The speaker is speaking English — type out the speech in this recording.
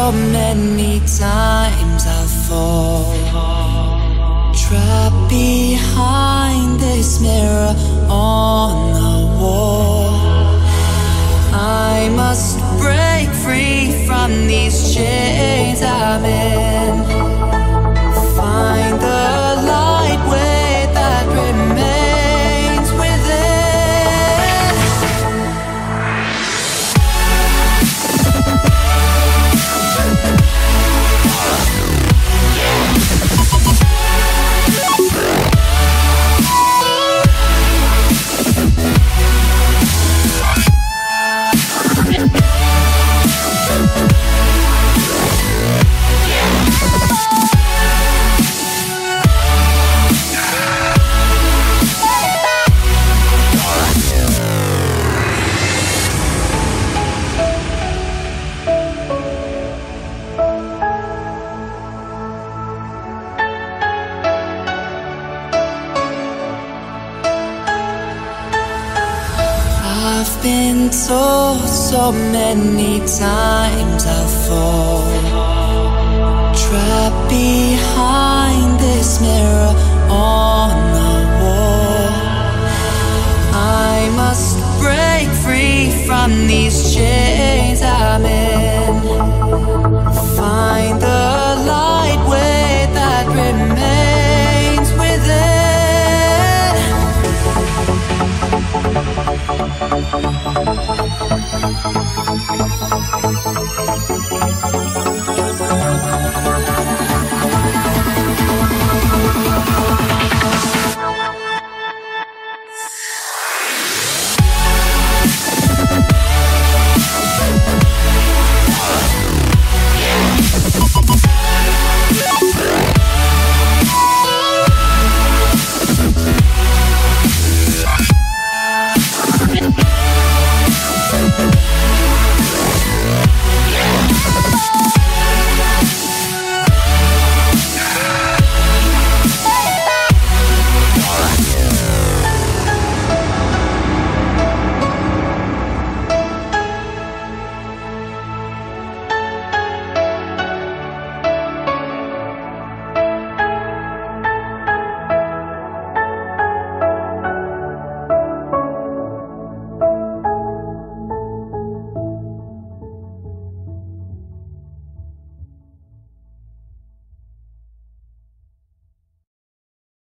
so many times I'll fall. Trapped behind this mirror on the wall. I must break free from these chains I'm in. Been told so many times I'll fall. Trapped behind this mirror on the wall. I must break free from these chains.